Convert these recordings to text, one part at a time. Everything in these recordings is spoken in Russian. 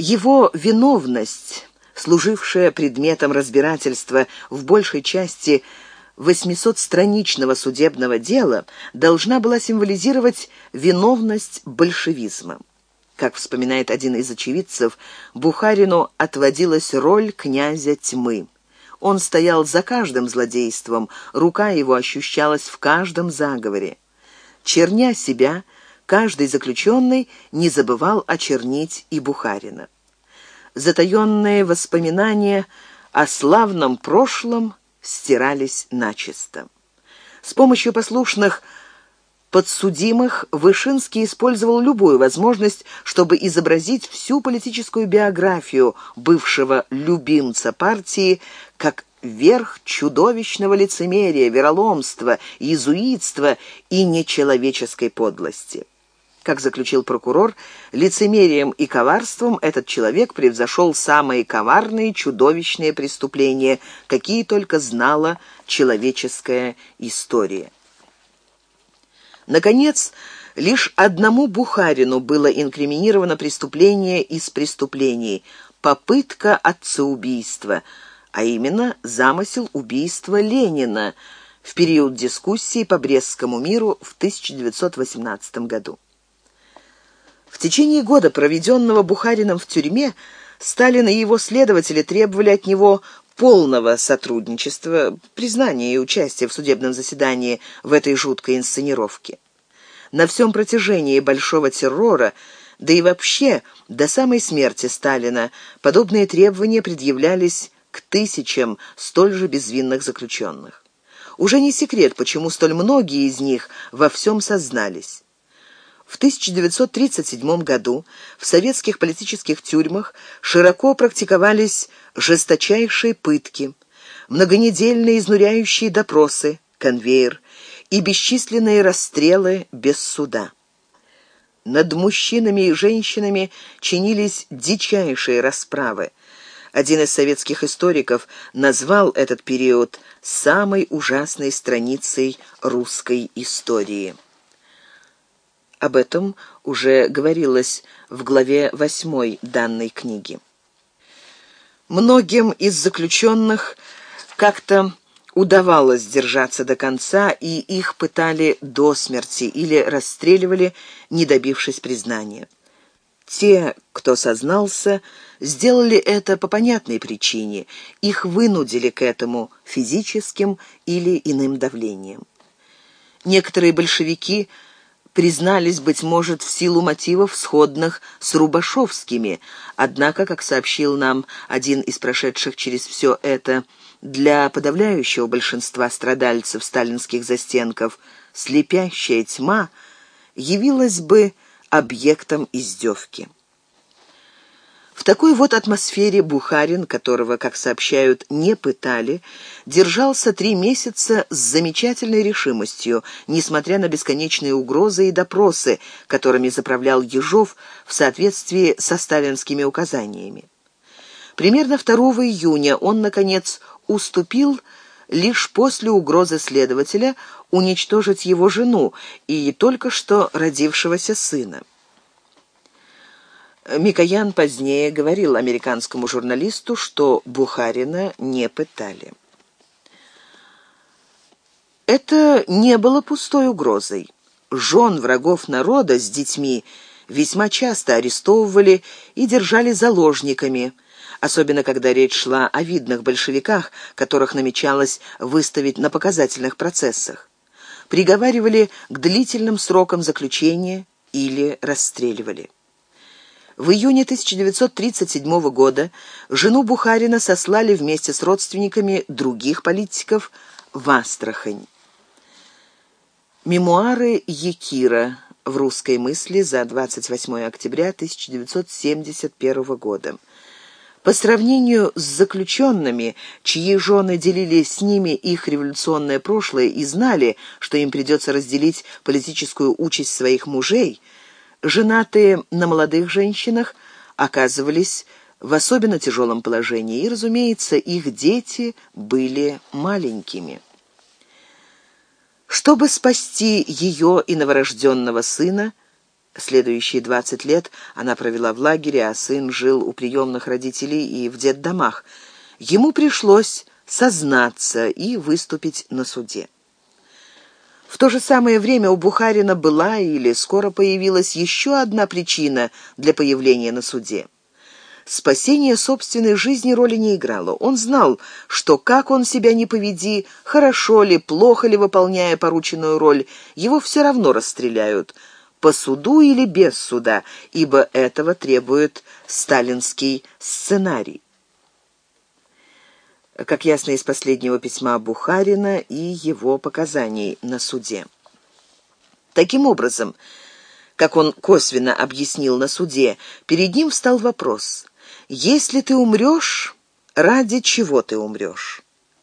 Его виновность, служившая предметом разбирательства в большей части 800-страничного судебного дела, должна была символизировать виновность большевизма. Как вспоминает один из очевидцев, Бухарину отводилась роль князя тьмы. Он стоял за каждым злодейством, рука его ощущалась в каждом заговоре. Черня себя, каждый заключенный не забывал очернить и Бухарина. Затаенные воспоминания о славном прошлом стирались начисто. С помощью послушных подсудимых Вышинский использовал любую возможность, чтобы изобразить всю политическую биографию бывшего любимца партии как верх чудовищного лицемерия, вероломства, иезуитства и нечеловеческой подлости. Как заключил прокурор, лицемерием и коварством этот человек превзошел самые коварные чудовищные преступления, какие только знала человеческая история. Наконец, лишь одному Бухарину было инкриминировано преступление из преступлений – попытка отцеубийства, а именно замысел убийства Ленина в период дискуссии по Брестскому миру в 1918 году. В течение года, проведенного Бухарином в тюрьме, Сталин и его следователи требовали от него полного сотрудничества, признания и участия в судебном заседании в этой жуткой инсценировке. На всем протяжении большого террора, да и вообще до самой смерти Сталина, подобные требования предъявлялись к тысячам столь же безвинных заключенных. Уже не секрет, почему столь многие из них во всем сознались. В 1937 году в советских политических тюрьмах широко практиковались жесточайшие пытки, многонедельные изнуряющие допросы, конвейер и бесчисленные расстрелы без суда. Над мужчинами и женщинами чинились дичайшие расправы. Один из советских историков назвал этот период самой ужасной страницей русской истории. Об этом уже говорилось в главе 8 данной книги. Многим из заключенных как-то удавалось держаться до конца, и их пытали до смерти или расстреливали, не добившись признания. Те, кто сознался, сделали это по понятной причине. Их вынудили к этому физическим или иным давлением. Некоторые большевики – признались, быть может, в силу мотивов, сходных с Рубашовскими. Однако, как сообщил нам один из прошедших через все это, для подавляющего большинства страдальцев сталинских застенков слепящая тьма явилась бы объектом издевки. В такой вот атмосфере Бухарин, которого, как сообщают, не пытали, держался три месяца с замечательной решимостью, несмотря на бесконечные угрозы и допросы, которыми заправлял Ежов в соответствии со сталинскими указаниями. Примерно 2 июня он, наконец, уступил лишь после угрозы следователя уничтожить его жену и только что родившегося сына. Микоян позднее говорил американскому журналисту, что Бухарина не пытали. Это не было пустой угрозой. Жен врагов народа с детьми весьма часто арестовывали и держали заложниками, особенно когда речь шла о видных большевиках, которых намечалось выставить на показательных процессах. Приговаривали к длительным срокам заключения или расстреливали. В июне 1937 года жену Бухарина сослали вместе с родственниками других политиков в Астрахань. Мемуары Якира в русской мысли за 28 октября 1971 года. По сравнению с заключенными, чьи жены делили с ними их революционное прошлое и знали, что им придется разделить политическую участь своих мужей – женатые на молодых женщинах оказывались в особенно тяжелом положении, и, разумеется, их дети были маленькими. Чтобы спасти ее и новорожденного сына, Следующие 20 лет она провела в лагере, а сын жил у приемных родителей и в детдомах. Ему пришлось сознаться и выступить на суде. В то же самое время у Бухарина была или скоро появилась еще одна причина для появления на суде. Спасение собственной жизни роли не играло. Он знал, что как он себя не поведи, хорошо ли, плохо ли выполняя порученную роль, его все равно расстреляют, по суду или без суда, ибо этого требует сталинский сценарий как ясно из последнего письма Бухарина и его показаний на суде. Таким образом, как он косвенно объяснил на суде, перед ним встал вопрос «Если ты умрешь, ради чего ты умрешь?»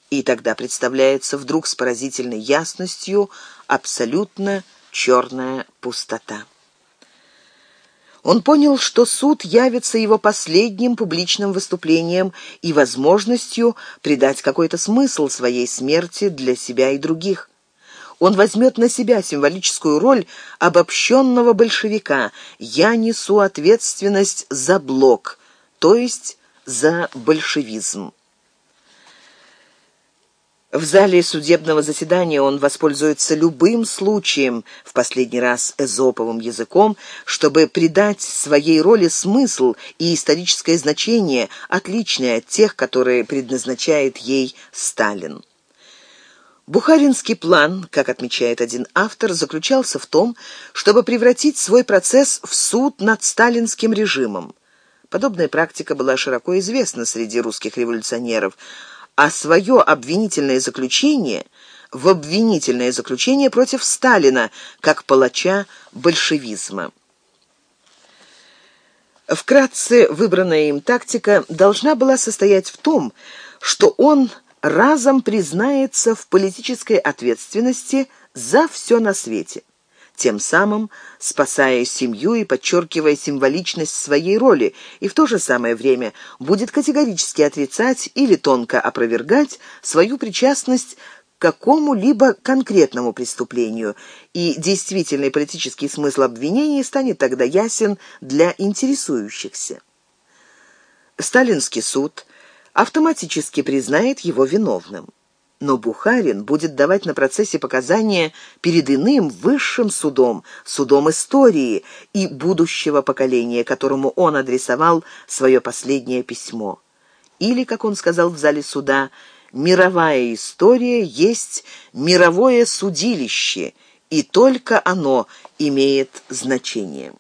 И тогда представляется вдруг с поразительной ясностью абсолютно черная пустота. Он понял, что суд явится его последним публичным выступлением и возможностью придать какой-то смысл своей смерти для себя и других. Он возьмет на себя символическую роль обобщенного большевика «Я несу ответственность за блок», то есть за большевизм. В зале судебного заседания он воспользуется любым случаем, в последний раз эзоповым языком, чтобы придать своей роли смысл и историческое значение, отличное от тех, которые предназначает ей Сталин. Бухаринский план, как отмечает один автор, заключался в том, чтобы превратить свой процесс в суд над сталинским режимом. Подобная практика была широко известна среди русских революционеров – а свое обвинительное заключение в обвинительное заключение против Сталина как палача большевизма. Вкратце, выбранная им тактика должна была состоять в том, что он разом признается в политической ответственности за все на свете – тем самым спасая семью и подчеркивая символичность своей роли, и в то же самое время будет категорически отрицать или тонко опровергать свою причастность к какому-либо конкретному преступлению, и действительный политический смысл обвинений станет тогда ясен для интересующихся. Сталинский суд автоматически признает его виновным. Но Бухарин будет давать на процессе показания перед иным высшим судом, судом истории и будущего поколения, которому он адресовал свое последнее письмо. Или, как он сказал в зале суда, «Мировая история есть мировое судилище, и только оно имеет значение».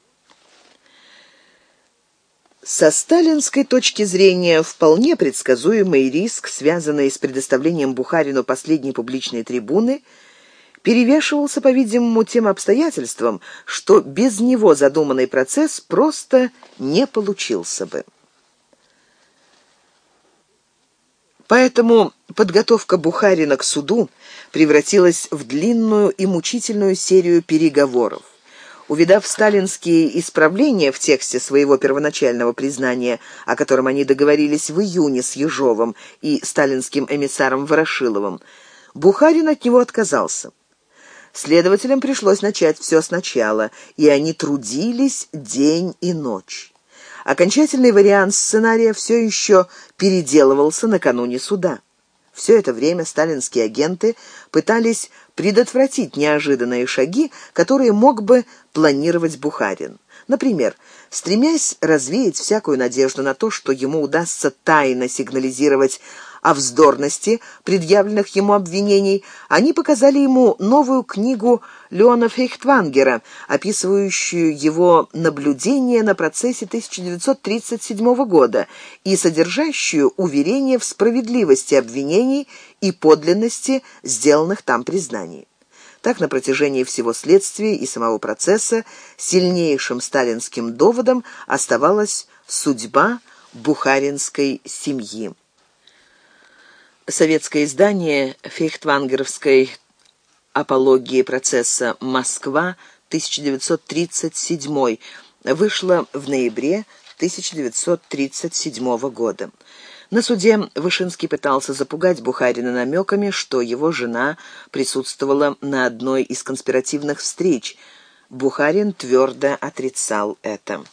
Со сталинской точки зрения вполне предсказуемый риск, связанный с предоставлением Бухарину последней публичной трибуны, перевешивался, по-видимому, тем обстоятельством, что без него задуманный процесс просто не получился бы. Поэтому подготовка Бухарина к суду превратилась в длинную и мучительную серию переговоров. Увидав сталинские исправления в тексте своего первоначального признания, о котором они договорились в июне с Ежовым и сталинским эмиссаром Ворошиловым, Бухарин от него отказался. Следователям пришлось начать все сначала, и они трудились день и ночь. Окончательный вариант сценария все еще переделывался накануне суда. Все это время сталинские агенты пытались предотвратить неожиданные шаги, которые мог бы планировать Бухарин. Например, стремясь развеять всякую надежду на то, что ему удастся тайно сигнализировать о вздорности предъявленных ему обвинений, они показали ему новую книгу Леона Фейхтвангера, описывающую его наблюдения на процессе 1937 года и содержащую уверение в справедливости обвинений и подлинности сделанных там признаний. Так, на протяжении всего следствия и самого процесса сильнейшим сталинским доводом оставалась судьба бухаринской семьи. Советское издание фейхтвангеровской апологии процесса «Москва» 1937 вышло в ноябре 1937 года. На суде Вышинский пытался запугать Бухарина намеками, что его жена присутствовала на одной из конспиративных встреч, Бухарин твердо отрицал это.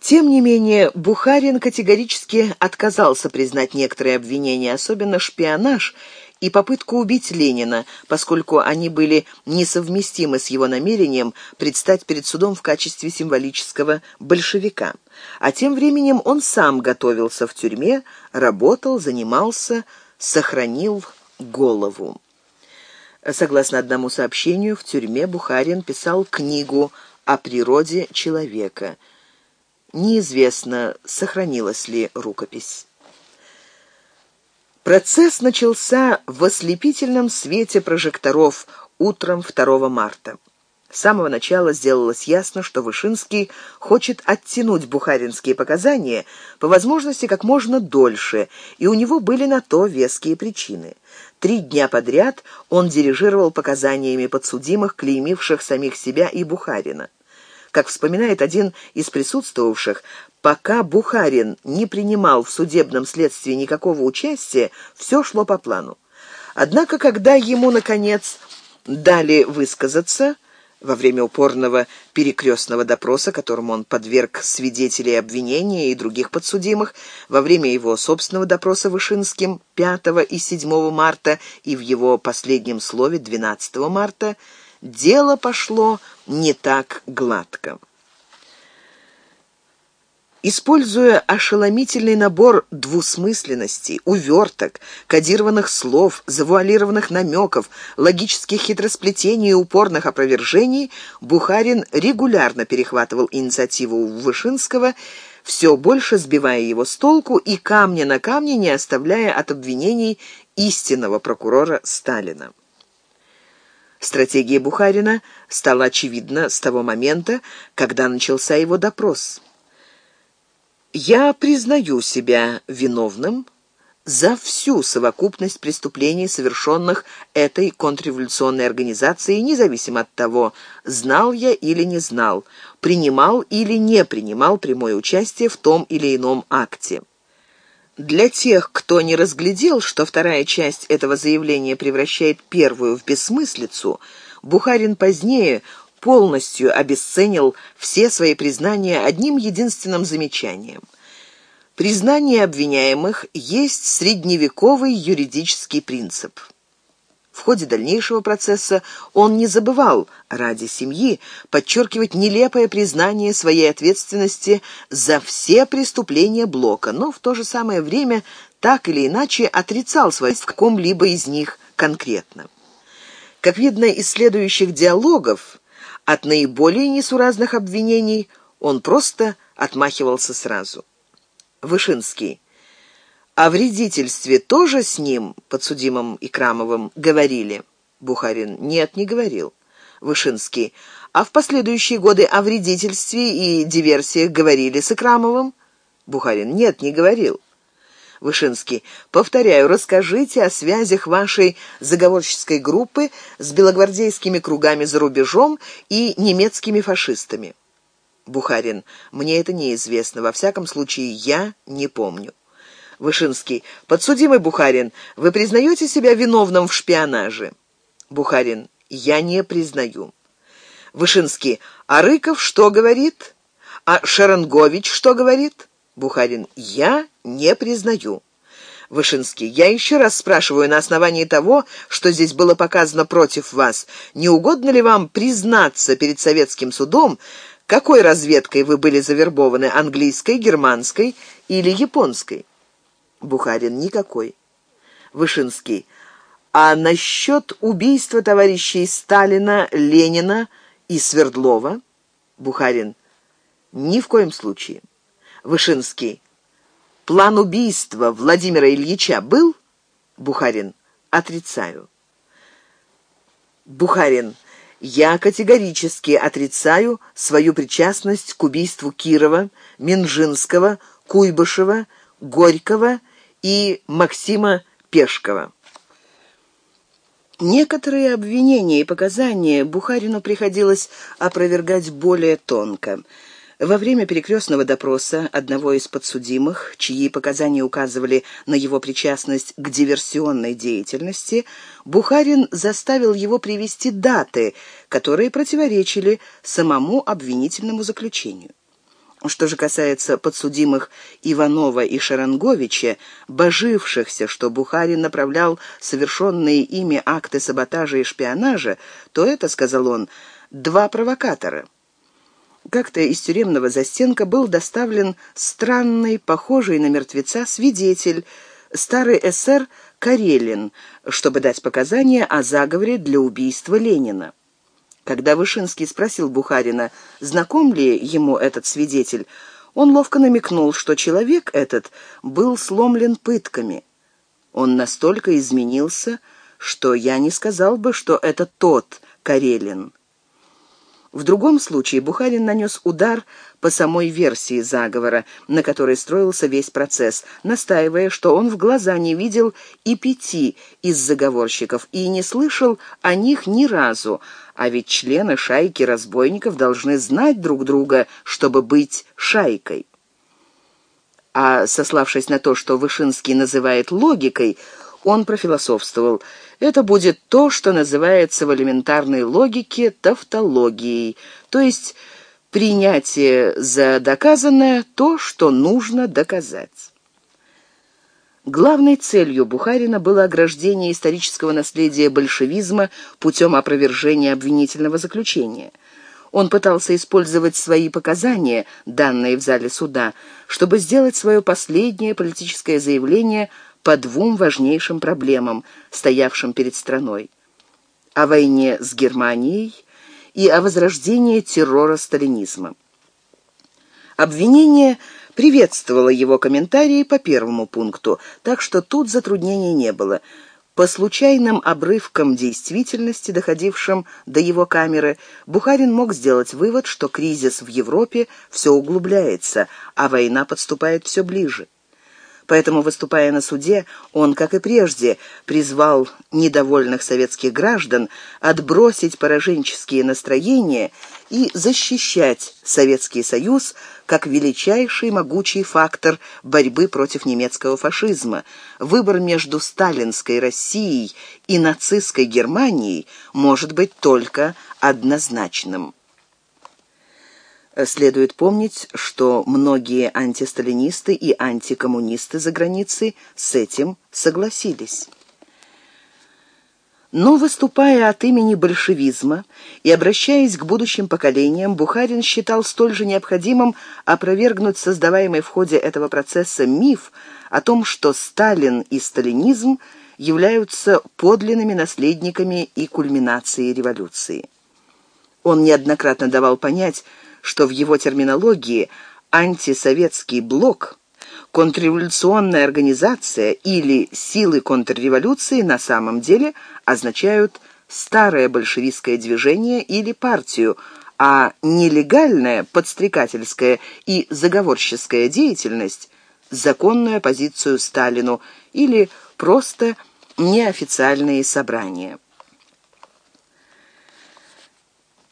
Тем не менее, Бухарин категорически отказался признать некоторые обвинения, особенно шпионаж и попытку убить Ленина, поскольку они были несовместимы с его намерением предстать перед судом в качестве символического большевика. А тем временем он сам готовился в тюрьме, работал, занимался, сохранил голову. Согласно одному сообщению, в тюрьме Бухарин писал книгу о природе человека. Неизвестно, сохранилась ли рукопись. Процесс начался в ослепительном свете прожекторов утром 2 марта. С самого начала сделалось ясно, что Вышинский хочет оттянуть бухаринские показания по возможности как можно дольше, и у него были на то веские причины. Три дня подряд он дирижировал показаниями подсудимых, клеймивших самих себя и Бухарина. Как вспоминает один из присутствовавших, пока Бухарин не принимал в судебном следствии никакого участия, все шло по плану. Однако, когда ему, наконец, дали высказаться, во время упорного перекрестного допроса, которому он подверг свидетелей обвинения и других подсудимых, во время его собственного допроса Вышинским 5 и 7 марта и в его последнем слове 12 марта, дело пошло не так гладко. Используя ошеломительный набор двусмысленностей, уверток, кодированных слов, завуалированных намеков, логических хитросплетений и упорных опровержений, Бухарин регулярно перехватывал инициативу у Вышинского, все больше сбивая его с толку и камня на камне не оставляя от обвинений истинного прокурора Сталина. Стратегия Бухарина стала очевидна с того момента, когда начался его допрос – я признаю себя виновным за всю совокупность преступлений, совершенных этой контрреволюционной организацией, независимо от того, знал я или не знал, принимал или не принимал прямое участие в том или ином акте. Для тех, кто не разглядел, что вторая часть этого заявления превращает первую в бессмыслицу, Бухарин позднее полностью обесценил все свои признания одним единственным замечанием. Признание обвиняемых есть средневековый юридический принцип. В ходе дальнейшего процесса он не забывал ради семьи подчеркивать нелепое признание своей ответственности за все преступления Блока, но в то же самое время так или иначе отрицал свои в каком-либо из них конкретно. Как видно из следующих диалогов, от наиболее несуразных обвинений он просто отмахивался сразу. Вышинский. О вредительстве тоже с ним, подсудимым Икрамовым, говорили? Бухарин. Нет, не говорил. Вышинский. А в последующие годы о вредительстве и диверсиях говорили с Икрамовым? Бухарин. Нет, не говорил. Вышинский. Повторяю, расскажите о связях вашей заговорческой группы с белогвардейскими кругами за рубежом и немецкими фашистами. Бухарин. Мне это неизвестно. Во всяком случае, я не помню. Вышинский. Подсудимый Бухарин, вы признаете себя виновным в шпионаже? Бухарин. Я не признаю. Вышинский. А Рыков что говорит? А Шарангович что говорит? Бухарин. Я не признаю. Вышинский. Я еще раз спрашиваю на основании того, что здесь было показано против вас, не угодно ли вам признаться перед советским судом, какой разведкой вы были завербованы, английской, германской или японской? Бухарин. Никакой. Вышинский. А насчет убийства товарищей Сталина, Ленина и Свердлова? Бухарин. Ни в коем случае. Вышинский. План убийства Владимира Ильича был? Бухарин. Отрицаю. Бухарин. Я категорически отрицаю свою причастность к убийству Кирова, Минжинского, Куйбышева, Горького и Максима Пешкова. Некоторые обвинения и показания Бухарину приходилось опровергать более тонко – Во время перекрестного допроса одного из подсудимых, чьи показания указывали на его причастность к диверсионной деятельности, Бухарин заставил его привести даты, которые противоречили самому обвинительному заключению. Что же касается подсудимых Иванова и Шаранговича, божившихся, что Бухарин направлял совершенные ими акты саботажа и шпионажа, то это, сказал он, два провокатора – как-то из тюремного застенка был доставлен странный, похожий на мертвеца, свидетель, старый эсер Карелин, чтобы дать показания о заговоре для убийства Ленина. Когда Вышинский спросил Бухарина, знаком ли ему этот свидетель, он ловко намекнул, что человек этот был сломлен пытками. Он настолько изменился, что я не сказал бы, что это тот Карелин. В другом случае Бухарин нанес удар по самой версии заговора, на которой строился весь процесс, настаивая, что он в глаза не видел и пяти из заговорщиков и не слышал о них ни разу, а ведь члены шайки разбойников должны знать друг друга, чтобы быть шайкой. А сославшись на то, что Вышинский называет логикой, он профилософствовал. Это будет то, что называется в элементарной логике тавтологией, то есть принятие за доказанное то, что нужно доказать. Главной целью Бухарина было ограждение исторического наследия большевизма путем опровержения обвинительного заключения. Он пытался использовать свои показания, данные в зале суда, чтобы сделать свое последнее политическое заявление по двум важнейшим проблемам, стоявшим перед страной. О войне с Германией и о возрождении террора сталинизма. Обвинение приветствовало его комментарии по первому пункту, так что тут затруднений не было. По случайным обрывкам действительности, доходившим до его камеры, Бухарин мог сделать вывод, что кризис в Европе все углубляется, а война подступает все ближе. Поэтому, выступая на суде, он, как и прежде, призвал недовольных советских граждан отбросить пораженческие настроения и защищать Советский Союз как величайший могучий фактор борьбы против немецкого фашизма. Выбор между сталинской Россией и нацистской Германией может быть только однозначным. Следует помнить, что многие антисталинисты и антикоммунисты за границей с этим согласились. Но выступая от имени большевизма и обращаясь к будущим поколениям, Бухарин считал столь же необходимым опровергнуть создаваемый в ходе этого процесса миф о том, что Сталин и сталинизм являются подлинными наследниками и кульминацией революции. Он неоднократно давал понять, что в его терминологии антисоветский блок, контрреволюционная организация или силы контрреволюции на самом деле означают старое большевистское движение или партию, а нелегальная подстрекательская и заговорческая деятельность – законную оппозицию Сталину или просто неофициальные собрания.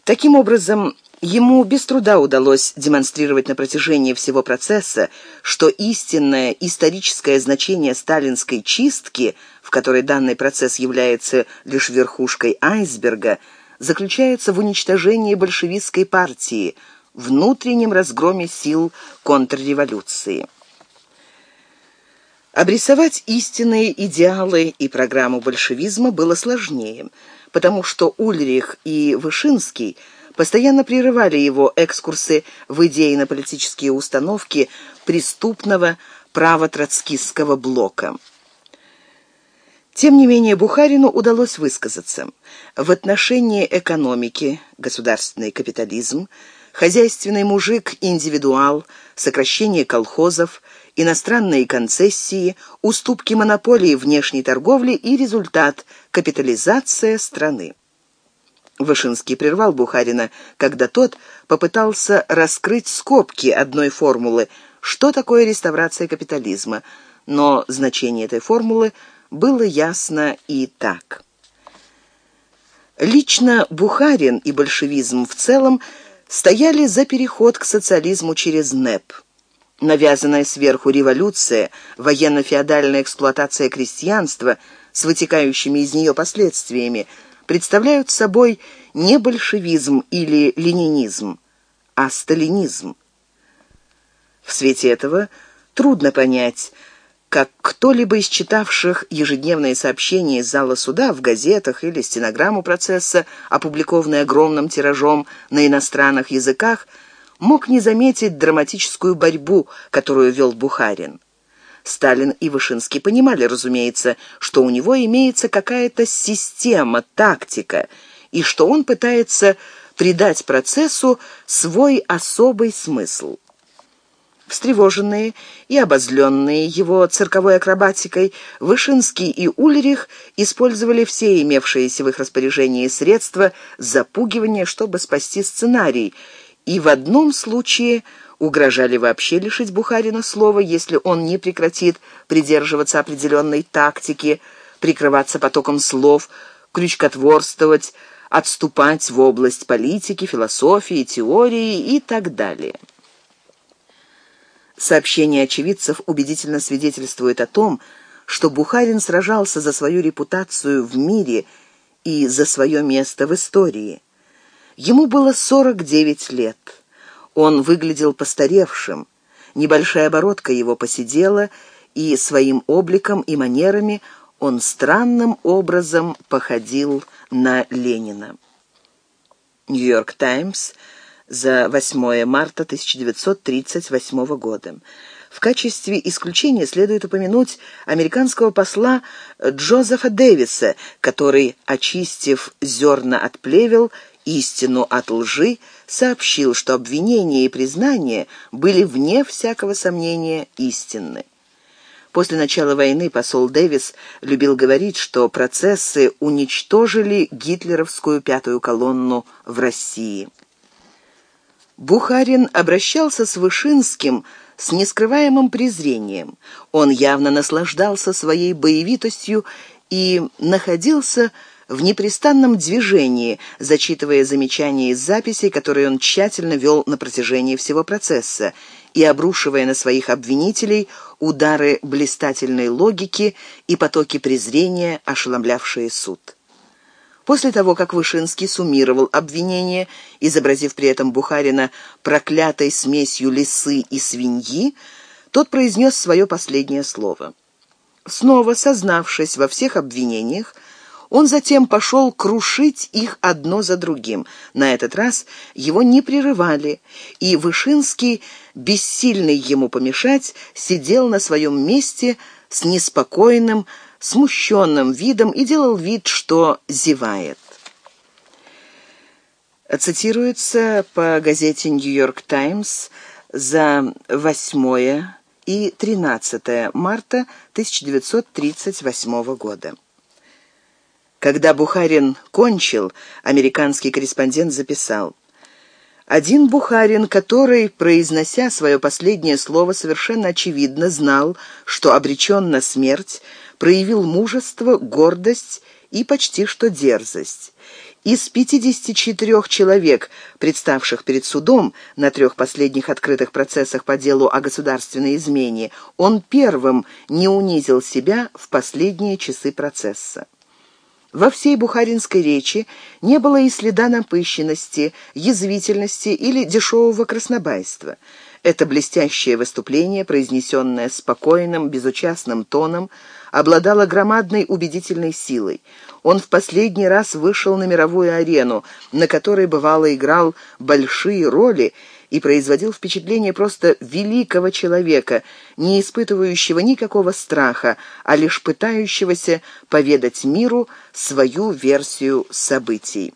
Таким образом, Ему без труда удалось демонстрировать на протяжении всего процесса, что истинное историческое значение сталинской чистки, в которой данный процесс является лишь верхушкой айсберга, заключается в уничтожении большевистской партии, внутреннем разгроме сил контрреволюции. Обрисовать истинные идеалы и программу большевизма было сложнее, потому что Ульрих и Вышинский – постоянно прерывали его экскурсы в идейно-политические установки преступного право-троцкистского блока. Тем не менее, Бухарину удалось высказаться. В отношении экономики, государственный капитализм, хозяйственный мужик-индивидуал, сокращение колхозов, иностранные концессии, уступки монополии внешней торговли и результат – капитализация страны. Вышинский прервал Бухарина, когда тот попытался раскрыть скобки одной формулы «Что такое реставрация капитализма?», но значение этой формулы было ясно и так. Лично Бухарин и большевизм в целом стояли за переход к социализму через НЭП. Навязанная сверху революция, военно-феодальная эксплуатация крестьянства с вытекающими из нее последствиями представляют собой не большевизм или ленинизм, а сталинизм. В свете этого трудно понять, как кто-либо из читавших ежедневные сообщения из зала суда в газетах или стенограмму процесса, опубликованные огромным тиражом на иностранных языках, мог не заметить драматическую борьбу, которую вел Бухарин. Сталин и Вышинский понимали, разумеется, что у него имеется какая-то система, тактика, и что он пытается придать процессу свой особый смысл. Встревоженные и обозленные его цирковой акробатикой, Вышинский и Ульрих использовали все имевшиеся в их распоряжении средства запугивания, чтобы спасти сценарий, и в одном случае угрожали вообще лишить Бухарина слова, если он не прекратит придерживаться определенной тактики, прикрываться потоком слов, крючкотворствовать, отступать в область политики, философии, теории и так далее. Сообщения очевидцев убедительно свидетельствуют о том, что Бухарин сражался за свою репутацию в мире и за свое место в истории. Ему было 49 лет. Он выглядел постаревшим. Небольшая оборотка его посидела, и своим обликом и манерами он странным образом походил на Ленина. «Нью-Йорк Таймс» за 8 марта 1938 года. В качестве исключения следует упомянуть американского посла Джозефа Дэвиса, который, очистив зерна от плевел, истину от лжи, сообщил, что обвинения и признания были вне всякого сомнения истинны. После начала войны посол Дэвис любил говорить, что процессы уничтожили гитлеровскую пятую колонну в России. Бухарин обращался с Вышинским с нескрываемым презрением. Он явно наслаждался своей боевитостью и находился в непрестанном движении, зачитывая замечания из записей, которые он тщательно вел на протяжении всего процесса, и обрушивая на своих обвинителей удары блистательной логики и потоки презрения, ошеломлявшие суд. После того, как Вышинский суммировал обвинения, изобразив при этом Бухарина проклятой смесью лисы и свиньи, тот произнес свое последнее слово. Снова сознавшись во всех обвинениях, он затем пошел крушить их одно за другим. На этот раз его не прерывали, и Вышинский, бессильный ему помешать, сидел на своем месте с неспокойным, смущенным видом и делал вид, что зевает. Цитируется по газете «Нью-Йорк Таймс» за 8 и 13 марта 1938 года. Когда Бухарин кончил, американский корреспондент записал один Бухарин, который, произнося свое последнее слово, совершенно очевидно знал, что обречен на смерть, проявил мужество, гордость и почти что дерзость. Из 54 человек, представших перед судом на трех последних открытых процессах по делу о государственной измене, он первым не унизил себя в последние часы процесса. Во всей бухаринской речи не было и следа напыщенности, язвительности или дешевого краснобайства. Это блестящее выступление, произнесенное спокойным, безучастным тоном, обладало громадной убедительной силой. Он в последний раз вышел на мировую арену, на которой бывало играл большие роли и производил впечатление просто великого человека, не испытывающего никакого страха, а лишь пытающегося поведать миру свою версию событий.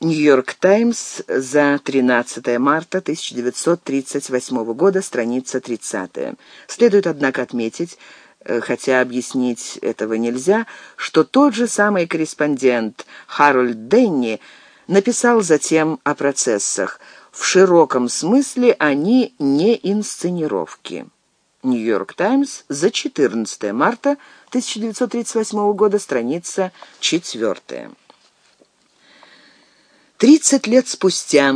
Нью-Йорк Таймс за 13 марта 1938 года, страница 30. Следует, однако, отметить, э, хотя объяснить этого нельзя, что тот же самый корреспондент Харольд Денни написал затем о процессах. В широком смысле они не инсценировки. Нью-Йорк Таймс за 14 марта 1938 года, страница 4. Тридцать лет спустя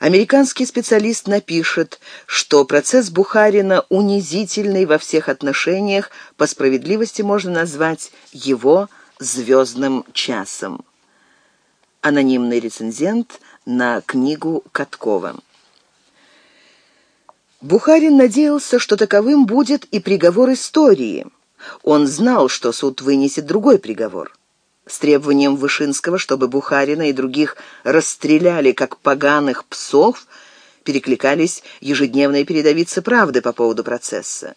американский специалист напишет, что процесс Бухарина унизительный во всех отношениях, по справедливости можно назвать его «звездным часом». Анонимный рецензент на книгу Каткова. Бухарин надеялся, что таковым будет и приговор истории. Он знал, что суд вынесет другой приговор с требованием Вышинского, чтобы Бухарина и других расстреляли, как поганых псов, перекликались ежедневные передовицы правды по поводу процесса.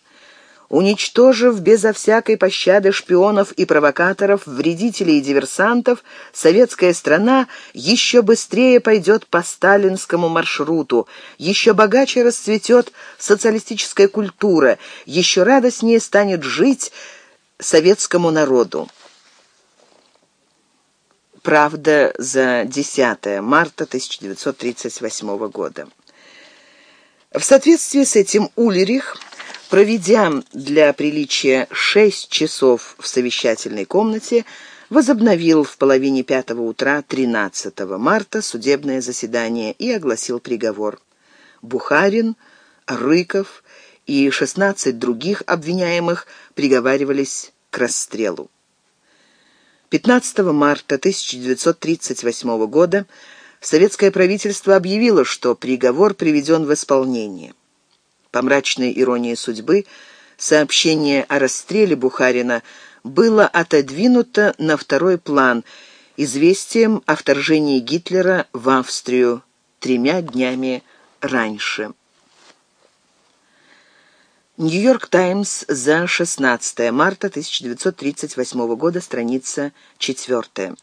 Уничтожив безо всякой пощады шпионов и провокаторов, вредителей и диверсантов, советская страна еще быстрее пойдет по сталинскому маршруту, еще богаче расцветет социалистическая культура, еще радостнее станет жить советскому народу. Правда за 10 марта 1938 года. В соответствии с этим Улерих, проведя для приличия шесть часов в совещательной комнате, возобновил в половине пятого утра 13 марта судебное заседание и огласил приговор. Бухарин, Рыков и 16 других обвиняемых приговаривались к расстрелу. 15 марта 1938 года советское правительство объявило, что приговор приведен в исполнение. По мрачной иронии судьбы, сообщение о расстреле Бухарина было отодвинуто на второй план известием о вторжении Гитлера в Австрию тремя днями раньше. Нью-Йорк Таймс за 16 марта 1938 года, страница 4.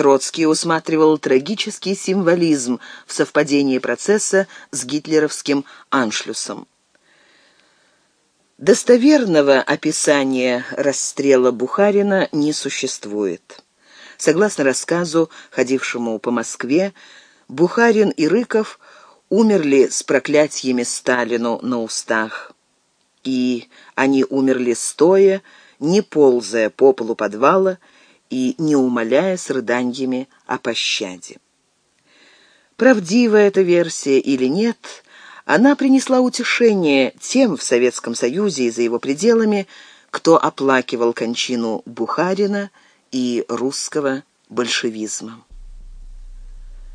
Троцкий усматривал трагический символизм в совпадении процесса с гитлеровским аншлюсом. Достоверного описания расстрела Бухарина не существует. Согласно рассказу, ходившему по Москве, Бухарин и Рыков умерли с проклятиями Сталину на устах и они умерли стоя, не ползая по полу подвала и не умоляя с рыданиями о пощаде. Правдива эта версия или нет, она принесла утешение тем в Советском Союзе и за его пределами, кто оплакивал кончину Бухарина и русского большевизма.